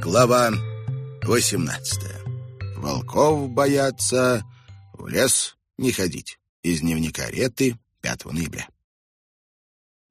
Глава 18. Волков боятся, в лес не ходить. Из дневника Реты 5 ноября.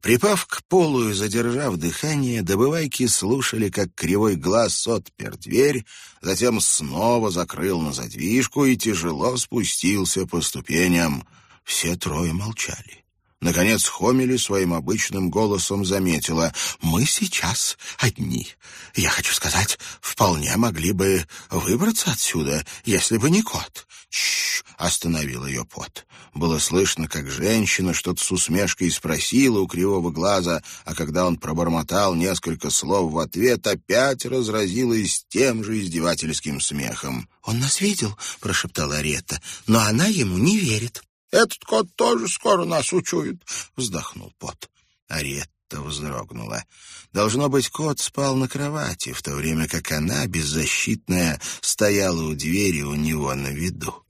Припав к полу и задержав дыхание, добывайки слушали, как кривой глаз отпер дверь, затем снова закрыл на задвижку и тяжело спустился по ступеням. Все трое молчали. Наконец Хомели своим обычным голосом заметила. «Мы сейчас одни. Я хочу сказать, вполне могли бы выбраться отсюда, если бы не кот». «Чш!» — остановил ее пот. Было слышно, как женщина что-то с усмешкой спросила у кривого глаза, а когда он пробормотал несколько слов в ответ, опять разразилась тем же издевательским смехом. «Он нас видел», — прошептала Рета, — «но она ему не верит». Этот кот тоже скоро нас учует, — вздохнул пот. Аретта вздрогнула. Должно быть, кот спал на кровати, в то время как она, беззащитная, стояла у двери у него на виду.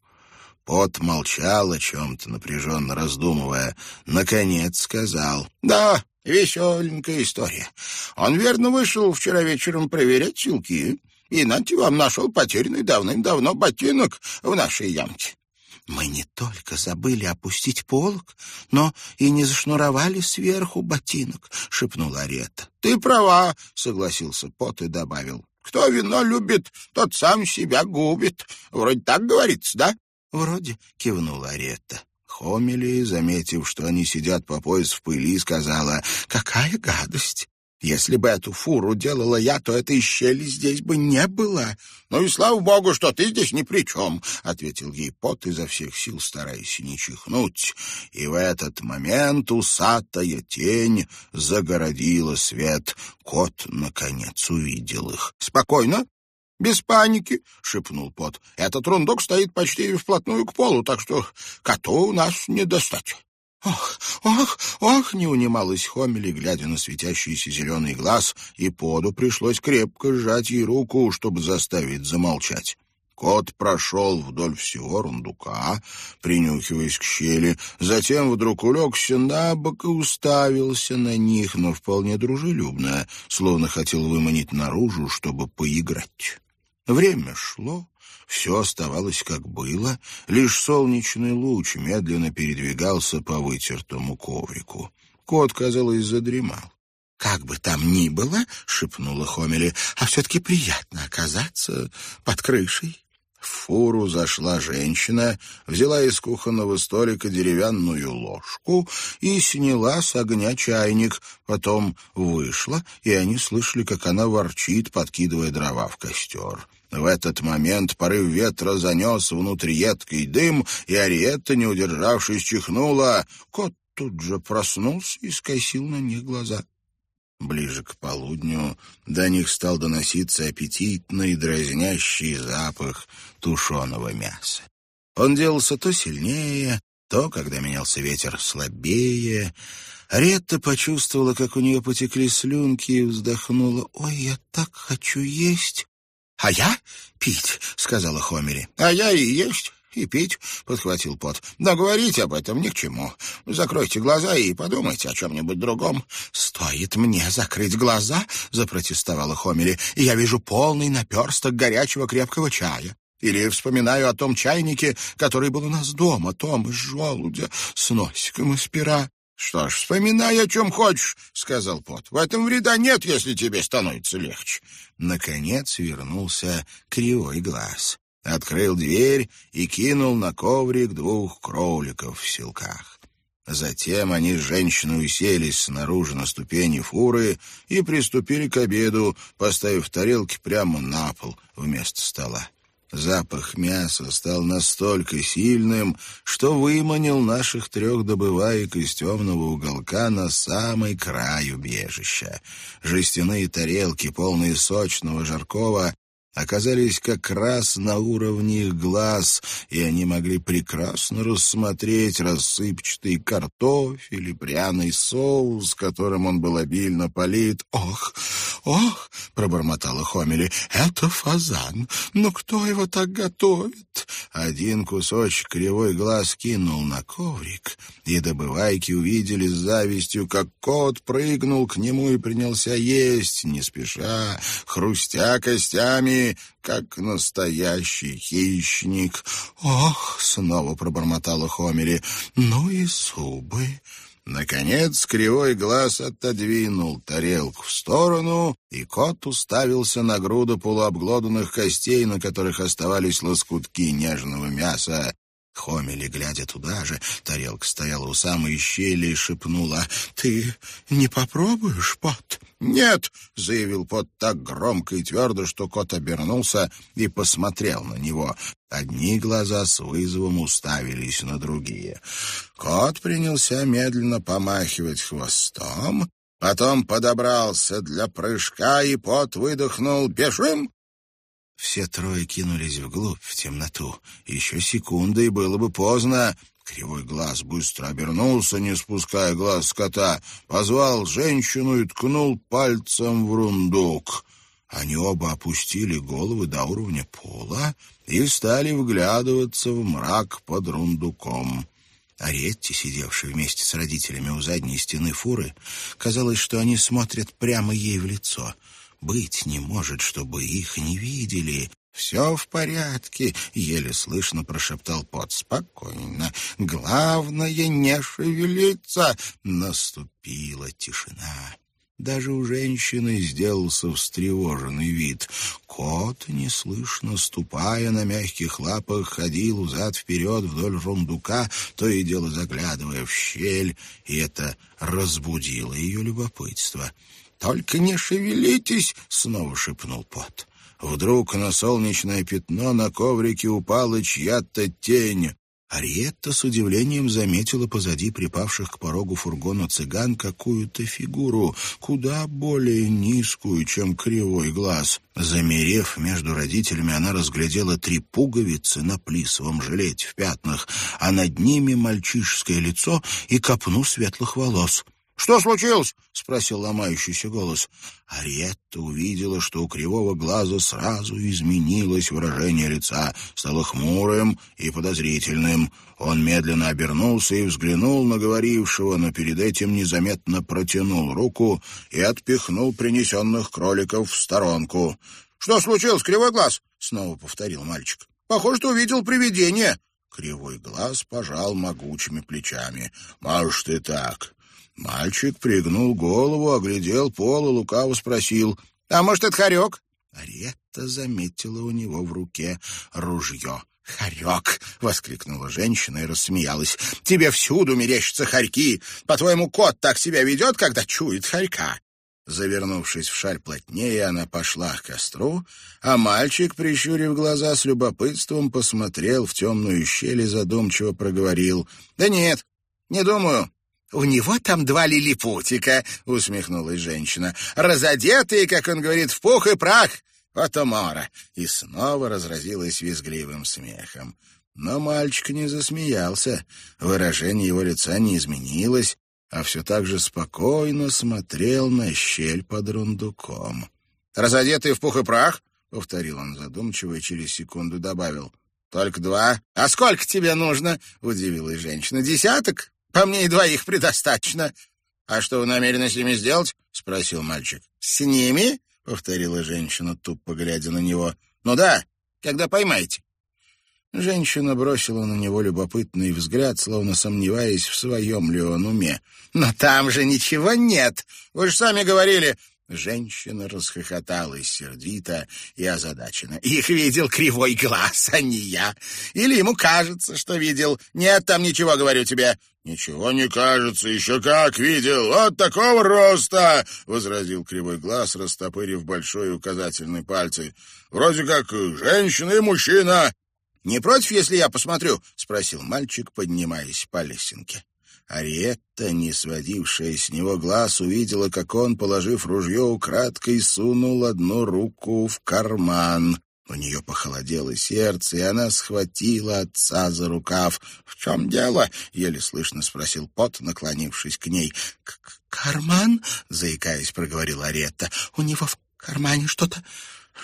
Пот молчал о чем-то, напряженно раздумывая. Наконец сказал. — Да, веселенькая история. Он верно вышел вчера вечером проверять силки, и Нати вам нашел потерянный давным-давно ботинок в нашей ямке. Мы не только забыли опустить полок, но и не зашнуровали сверху ботинок, — шепнула Арета. — Ты права, — согласился Пот и добавил. — Кто вино любит, тот сам себя губит. Вроде так говорится, да? — Вроде, — кивнула Арета. Хомели, заметив, что они сидят по пояс в пыли, сказала, «Какая гадость! Если бы эту фуру делала я, то этой щели здесь бы не было. — Ну и слава богу, что ты здесь ни при чем, — ответил ей пот изо всех сил, стараясь не чихнуть. И в этот момент усатая тень загородила свет. Кот, наконец, увидел их. — Спокойно, без паники, — шепнул пот. — Этот рундук стоит почти вплотную к полу, так что коту у нас не достать. «Ох, ох, ох!» — не унималась Хомели, глядя на светящийся зеленый глаз, и поду пришлось крепко сжать ей руку, чтобы заставить замолчать. Кот прошел вдоль всего рундука, принюхиваясь к щели, затем вдруг улегся на бок и уставился на них, но вполне дружелюбно, словно хотел выманить наружу, чтобы поиграть. Время шло, все оставалось как было, лишь солнечный луч медленно передвигался по вытертому коврику. Кот, казалось, задремал. «Как бы там ни было, — шепнула Хомели, — а все-таки приятно оказаться под крышей». В фуру зашла женщина, взяла из кухонного столика деревянную ложку и сняла с огня чайник. Потом вышла, и они слышали, как она ворчит, подкидывая дрова в костер. В этот момент порыв ветра занес внутрь едкий дым, и Ариетта, не удержавшись, чихнула. Кот тут же проснулся и скосил на них глаза. Ближе к полудню до них стал доноситься аппетитный дразнящий запах тушеного мяса. Он делался то сильнее, то, когда менялся ветер, слабее. Ретта почувствовала, как у нее потекли слюнки, и вздохнула. «Ой, я так хочу есть!» «А я пить», — сказала Хомери. «А я и есть и пить», — подхватил Пот. «Но говорить об этом ни к чему. Закройте глаза и подумайте о чем-нибудь другом». «Стоит мне закрыть глаза», — запротестовала Хомери, «и я вижу полный наперсток горячего крепкого чая. Или вспоминаю о том чайнике, который был у нас дома, том из желудя, с носиком из пера. «Что ж, вспоминай, о чем хочешь», — сказал Пот. «В этом вреда нет, если тебе становится легче». Наконец вернулся кривой глаз. Открыл дверь и кинул на коврик двух кроликов в селках. Затем они с женщиной уселись снаружи на ступени фуры и приступили к обеду, поставив тарелки прямо на пол вместо стола. Запах мяса стал настолько сильным, что выманил наших трех добываек из темного уголка на самый край убежища. Жестяные тарелки, полные сочного жаркого, оказались как раз на уровне их глаз, и они могли прекрасно рассмотреть рассыпчатый картофель и пряный соус, которым он был обильно полит. «Ох, «Ох!» — пробормотала Хомели. «Это фазан! Но кто его так готовит?» Один кусочек кривой глаз кинул на коврик, и добывайки увидели с завистью, как кот прыгнул к нему и принялся есть, не спеша, хрустя костями, как настоящий хищник. «Ох!» — снова пробормотала Хомели. «Ну и зубы!» Наконец кривой глаз отодвинул тарелку в сторону, и кот уставился на груду полуобглоданных костей, на которых оставались лоскутки нежного мяса. Хомели, глядя туда же, тарелка стояла у самой щели и шепнула, «Ты не попробуешь, Пот?» «Нет!» — заявил Пот так громко и твердо, что кот обернулся и посмотрел на него. Одни глаза с вызовом уставились на другие. Кот принялся медленно помахивать хвостом, потом подобрался для прыжка, и Пот выдохнул «Бежим!» Все трое кинулись вглубь, в темноту. Еще секунда, и было бы поздно. Кривой глаз быстро обернулся, не спуская глаз с кота, позвал женщину и ткнул пальцем в рундук. Они оба опустили головы до уровня пола и стали вглядываться в мрак под рундуком. Аретти, сидевшая вместе с родителями у задней стены фуры, казалось, что они смотрят прямо ей в лицо. Быть не может, чтобы их не видели. «Все в порядке», — еле слышно прошептал Пот. «Спокойно. Главное, не шевелиться». Наступила тишина. Даже у женщины сделался встревоженный вид. Кот, неслышно ступая на мягких лапах, ходил взад-вперед вдоль рундука, то и дело заглядывая в щель, и это разбудило ее любопытство. «Только не шевелитесь!» — снова шепнул Пот. Вдруг на солнечное пятно на коврике упала чья-то тень. Ариетта с удивлением заметила позади припавших к порогу фургона цыган какую-то фигуру, куда более низкую, чем кривой глаз. Замерев между родителями, она разглядела три пуговицы на плисовом жилете в пятнах, а над ними мальчишеское лицо и копну светлых волос — «Что случилось?» — спросил ломающийся голос. Ариетта увидела, что у кривого глаза сразу изменилось выражение лица, стало хмурым и подозрительным. Он медленно обернулся и взглянул на говорившего, но перед этим незаметно протянул руку и отпихнул принесенных кроликов в сторонку. «Что случилось, кривой глаз?» — снова повторил мальчик. «Похоже, что увидел привидение». Кривой глаз пожал могучими плечами. «Может, и так. Мальчик пригнул голову, оглядел пол и лукаво спросил. «А может, это хорек?» Аретта заметила у него в руке ружье. «Хорек!» — воскликнула женщина и рассмеялась. «Тебе всюду мерещатся хорьки. По-твоему, кот так себя ведет, когда чует хорька?» Завернувшись в шаль плотнее, она пошла к костру, а мальчик, прищурив глаза с любопытством, посмотрел в темную щель и задумчиво проговорил. «Да нет, не думаю. «У него там два лилипутика», — усмехнулась женщина, «разодетые, как он говорит, в пух и прах. Вот умора!» И снова разразилась визгливым смехом. Но мальчик не засмеялся, выражение его лица не изменилось, а все так же спокойно смотрел на щель под рундуком. «Разодетые в пух и прах?» — повторил он задумчиво и через секунду добавил. «Только два. А сколько тебе нужно?» — удивилась женщина. «Десяток? По мне и двоих предостаточно. А что вы намерены с ними сделать? спросил мальчик. С ними? повторила женщина, тупо глядя на него. Ну да, когда поймаете. Женщина бросила на него любопытный взгляд, словно сомневаясь, в своем ли он уме. «Но там же ничего нет! Вы же сами говорили, Женщина расхохоталась сердито и озадаченно. «Их видел кривой глаз, а не я. Или ему кажется, что видел. Нет там ничего, говорю тебе». «Ничего не кажется, еще как видел. Вот такого роста!» — возразил кривой глаз, растопырив большой указательный пальцы. «Вроде как женщина и мужчина». «Не против, если я посмотрю?» — спросил мальчик, поднимаясь по лесенке. Ариетта, не сводившая с него глаз, увидела, как он, положив ружье, украдкой сунул одну руку в карман. У нее похолодело сердце, и она схватила отца за рукав. «В чем дело?» — еле слышно спросил Пот, наклонившись к ней. «Карман?» — заикаясь, проговорила Аретта. «У него в кармане что-то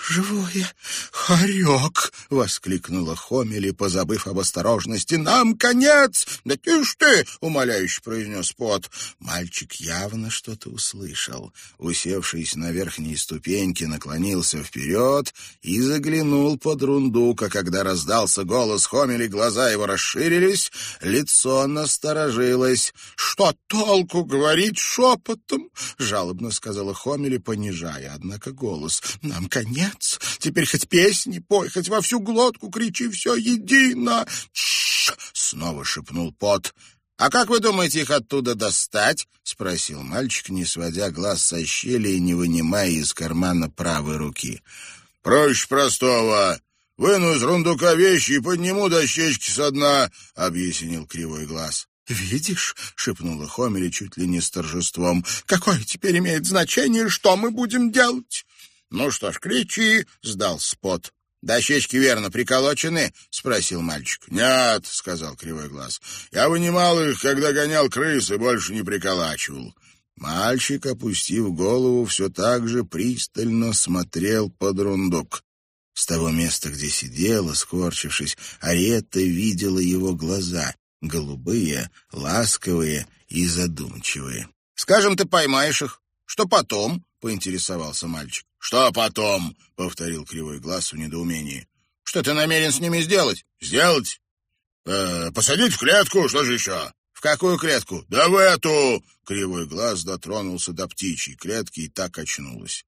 «Живое! Хорек!» — воскликнула Хомели, позабыв об осторожности. «Нам конец!» «Да тише ты!» — умоляюще произнес Пот. Мальчик явно что-то услышал. Усевшись на верхней ступеньке, наклонился вперед и заглянул под рундук, а когда раздался голос Хомели, глаза его расширились, лицо насторожилось. «Что толку говорить шепотом?» — жалобно сказала Хомели, понижая, однако, голос. «Нам конец!» Конец. Теперь хоть песни пой, хоть во всю глотку кричи, все едино. Тш! Снова шепнул пот. «А как вы думаете их оттуда достать?» — спросил мальчик, не сводя глаз со щели и не вынимая из кармана правой руки. «Проще простого. Выну из рундука вещи и подниму дощечки со дна», — объяснил кривой глаз. «Видишь?» — шепнула Хомели чуть ли не с торжеством. «Какое теперь имеет значение, что мы будем делать?» «Ну что ж, кричи!» — сдал спот. «Дощечки верно приколочены?» — спросил мальчик. «Нет», — сказал Кривой Глаз. «Я вынимал их, когда гонял крыс, и больше не приколачивал». Мальчик, опустив голову, все так же пристально смотрел под рундук. С того места, где сидела, скорчившись, Аретта видела его глаза, голубые, ласковые и задумчивые. «Скажем, ты поймаешь их. Что потом?» — поинтересовался мальчик. «Что потом?» — повторил кривой глаз в недоумении. «Что ты намерен с ними сделать?» «Сделать? Э, посадить в клетку, что же еще?» «В какую клетку?» «Да в эту!» — кривой глаз дотронулся до птичьей клетки и так очнулась.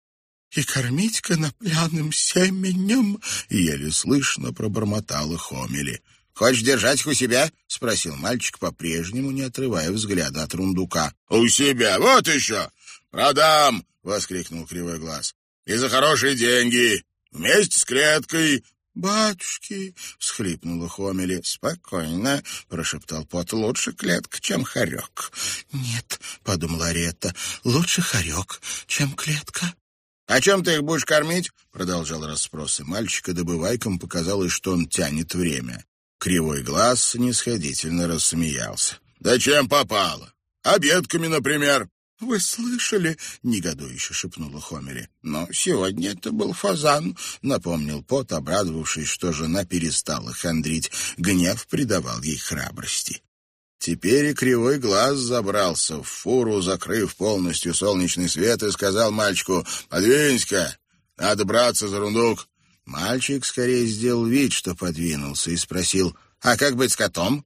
«И кормить конопляным семенем?» — еле слышно пробормотала Хомели. «Хочешь держать их у себя?» — спросил мальчик, по-прежнему не отрывая взгляда от рундука. «У себя? Вот еще! Продам!» — воскликнул Кривой Глаз. И за хорошие деньги. Вместе с клеткой. «Батюшки!» — всхлипнула Хомели. «Спокойно!» — прошептал Пот. «Лучше клетка, чем хорек». «Нет», — подумала Ретта, — «лучше хорек, чем клетка». «А чем ты их будешь кормить?» — продолжал расспросы мальчика, добывайком показалось, что он тянет время. Кривой глаз снисходительно рассмеялся. «Да чем попало? Обедками, например». «Вы слышали?» — негодующе шепнула Хомери. «Но сегодня это был фазан», — напомнил Пот, обрадовавшись, что жена перестала хандрить. Гнев придавал ей храбрости. Теперь и кривой глаз забрался в фуру, закрыв полностью солнечный свет, и сказал мальчику «Подвинься-ка, надо браться за рундук». Мальчик скорее сделал вид, что подвинулся, и спросил «А как быть с котом?»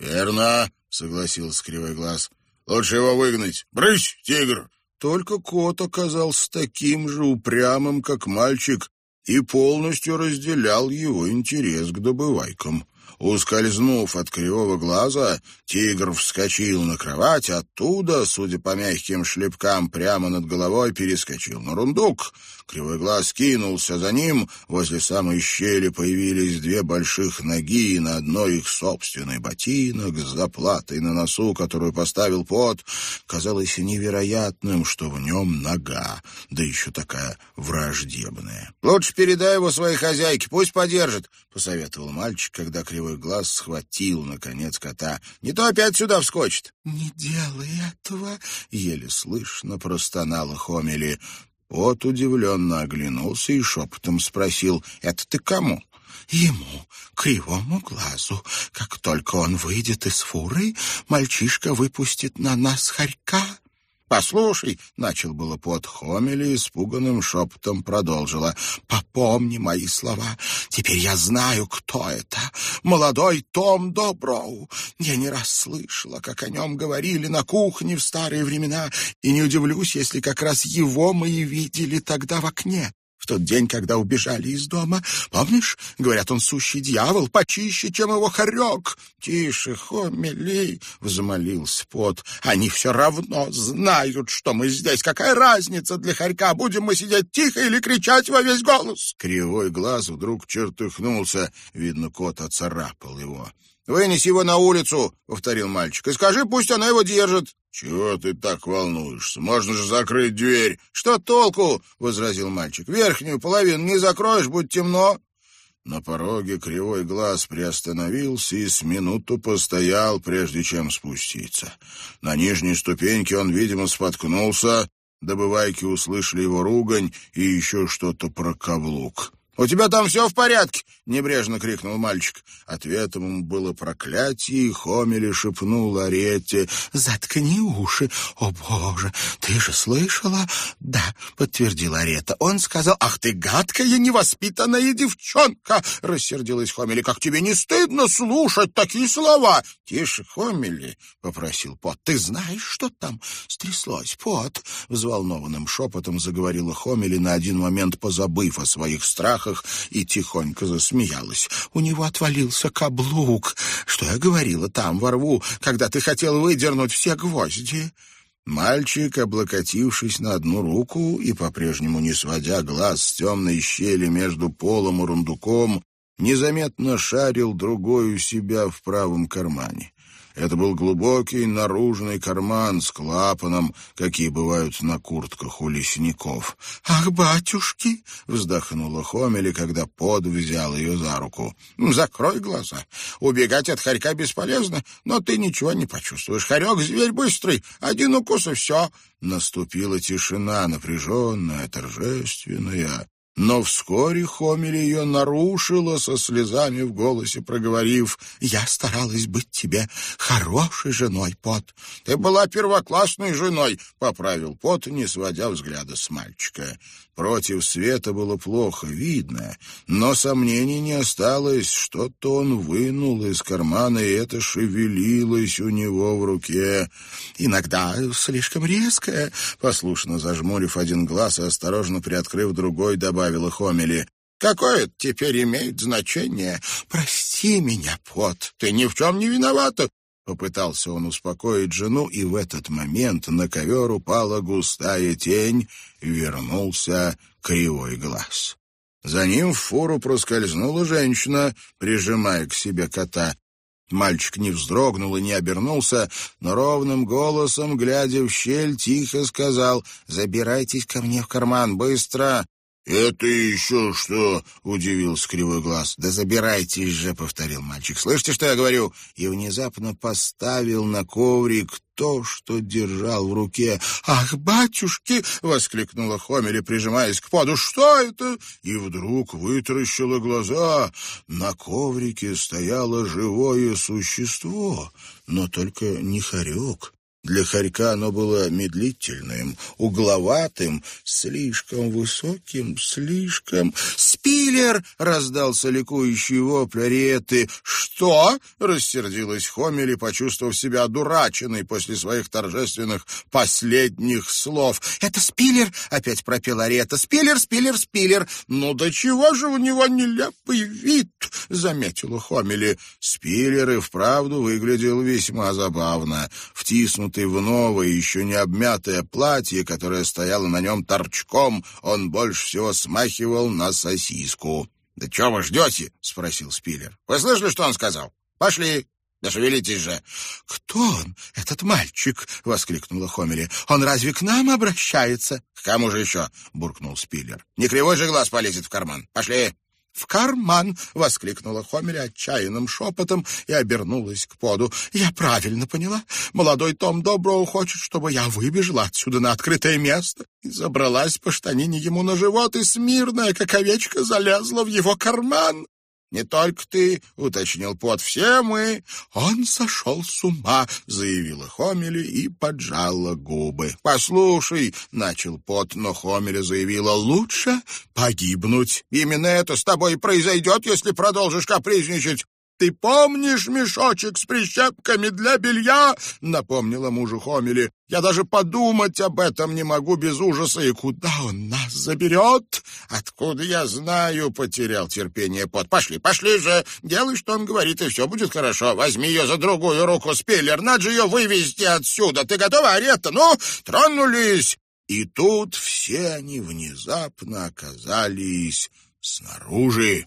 «Верно», — согласился кривой глаз. Лучше его выгнать. Брысь, тигр!» Только кот оказался таким же упрямым, как мальчик, и полностью разделял его интерес к добывайкам. Ускользнув от кривого глаза, тигр вскочил на кровать, оттуда, судя по мягким шлепкам, прямо над головой перескочил на рундук. Кривой глаз кинулся за ним, возле самой щели появились две больших ноги, и на одной их собственный ботинок с заплатой на носу, которую поставил пот. Казалось невероятным, что в нем нога, да еще такая враждебная. «Лучше передай его своей хозяйке, пусть подержит», — посоветовал мальчик, когда Кривой глаз схватил, наконец, кота. «Не то опять сюда вскочит!» «Не делай этого!» — еле слышно простонала Хомели. Вот удивленно оглянулся и шепотом спросил. «Это ты кому?» Ему, кривому глазу. Как только он выйдет из фуры, мальчишка выпустит на нас хорька. «Послушай», — начал было под Хомели, испуганным шепотом продолжила. «Попомни мои слова. Теперь я знаю, кто это. Молодой Том Доброу. Я не раз слышала, как о нем говорили на кухне в старые времена, и не удивлюсь, если как раз его мы и видели тогда в окне тот день, когда убежали из дома. Помнишь, говорят, он сущий дьявол, почище, чем его хорек. Тише, Хомели, — взмолился пот. Они все равно знают, что мы здесь. Какая разница для хорька? Будем мы сидеть тихо или кричать во весь голос? Кривой глаз вдруг чертыхнулся. Видно, кот оцарапал его. «Вынеси его на улицу», — повторил мальчик, — «и скажи, пусть она его держит». «Чего ты так волнуешься? Можно же закрыть дверь». «Что толку?» — возразил мальчик. «Верхнюю половину не закроешь, будет темно». На пороге кривой глаз приостановился и с минуту постоял, прежде чем спуститься. На нижней ступеньке он, видимо, споткнулся. Добывайки услышали его ругань и еще что-то про каблук. «У тебя там все в порядке?» — небрежно крикнул мальчик. Ответом ему было проклятие, и Хомели шепнул Аретте. «Заткни уши! О, Боже! Ты же слышала?» «Да», — подтвердила Арета. Он сказал, «Ах ты гадкая, невоспитанная девчонка!» — рассердилась Хомели. «Как тебе не стыдно слушать такие слова?» «Тише, Хомели!» — попросил Пот. «Ты знаешь, что там стряслось, Пот?» — взволнованным шепотом заговорила Хомели, на один момент позабыв о своих страхах страхах и тихонько засмеялась. У него отвалился каблук. Что я говорила там, во рву, когда ты хотел выдернуть все гвозди?» Мальчик, облокотившись на одну руку и по-прежнему не сводя глаз с темной щели между полом и рундуком, незаметно шарил другой у себя в правом кармане. Это был глубокий наружный карман с клапаном, какие бывают на куртках у лесников. «Ах, батюшки!» — вздохнула Хомели, когда под взял ее за руку. «Закрой глаза. Убегать от хорька бесполезно, но ты ничего не почувствуешь. Хорек — зверь быстрый, один укус и все». Наступила тишина, напряженная, торжественная. Но вскоре Хомель ее нарушила со слезами в голосе, проговорив, «Я старалась быть тебе хорошей женой, Пот». «Ты была первоклассной женой», — поправил Пот, не сводя взгляда с мальчика. Против света было плохо видно, но сомнений не осталось. Что-то он вынул из кармана, и это шевелилось у него в руке. «Иногда слишком резкое», — послушно зажмурив один глаз и осторожно приоткрыв другой, добавила Хомели. Какое это теперь имеет значение? Прости меня, Пот, ты ни в чем не виновата. Попытался он успокоить жену, и в этот момент на ковер упала густая тень, вернулся кривой глаз. За ним в фуру проскользнула женщина, прижимая к себе кота. Мальчик не вздрогнул и не обернулся, но ровным голосом, глядя в щель, тихо сказал «Забирайтесь ко мне в карман, быстро!» «Это еще что?» — удивился кривой глаз. «Да забирайтесь же», — повторил мальчик. «Слышите, что я говорю?» И внезапно поставил на коврик то, что держал в руке. «Ах, батюшки!» — воскликнула Хомели, прижимаясь к поду. «Что это?» И вдруг вытаращила глаза. На коврике стояло живое существо, но только не хорек. Для хорька оно было медлительным, угловатым, слишком высоким, слишком... «Спилер!» — раздался ликующий вопль Ариэты. «Что?» — рассердилась Хомели, почувствовав себя одураченной после своих торжественных последних слов. «Это Спилер!» — опять пропела Ариэта. «Спилер, Спилер, Спилер!» «Ну до чего же у него нелепый вид!» — заметила Хомели. Спилер и вправду выглядел весьма забавно. Втиснут завернутый в новое, еще не обмятое платье, которое стояло на нем торчком, он больше всего смахивал на сосиску. «Да чего вы ждете?» — спросил Спиллер. «Вы слышали, что он сказал? Пошли!» «Да шевелитесь же!» «Кто он, этот мальчик?» — воскликнула Хомели. «Он разве к нам обращается?» «К кому же еще?» — буркнул Спиллер. «Не кривой же глаз полезет в карман. Пошли!» В карман!» — воскликнула Хомери отчаянным шепотом и обернулась к поду. «Я правильно поняла. Молодой Том Доброу хочет, чтобы я выбежала отсюда на открытое место и забралась по штанине ему на живот, и смирная, как овечка, залезла в его карман. «Не только ты», — уточнил Пот, — «все мы». «Он сошел с ума», — заявила Хомели и поджала губы. «Послушай», — начал Пот, но Хомели заявила, «лучше погибнуть. Именно это с тобой произойдет, если продолжишь капризничать. «Ты помнишь мешочек с прищепками для белья?» — напомнила мужу Хомели. «Я даже подумать об этом не могу без ужаса. И куда он нас заберет?» «Откуда я знаю?» — потерял терпение пот. «Пошли, пошли же! Делай, что он говорит, и все будет хорошо. Возьми ее за другую руку, Спиллер. Надо же ее вывести отсюда. Ты готова, Арета? Ну, тронулись!» И тут все они внезапно оказались снаружи.